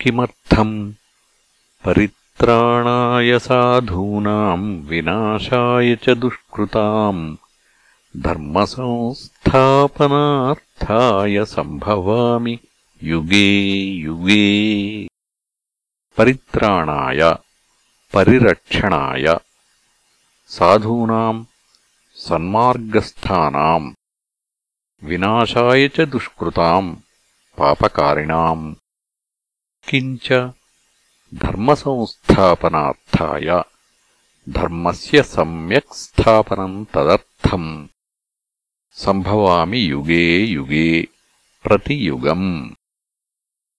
किमर्थम्? परित्राणाय साधूनाम् विनाशाय च दुष्कृताम् धर्मसंस्थापनार्थाय सम्भवामि युगे युगे। परित्राणाय परिरक्षणाय साधूनाम् सन्मार्गस्थानाम् विनाशाय च दुष्कृताम् पापकारिणाम् किञ्च धर्मसंस्थापनार्थाय धर्मस्य सम्यक् स्थापनम् तदर्थम् सम्भवामि युगे युगे प्रतियुगम्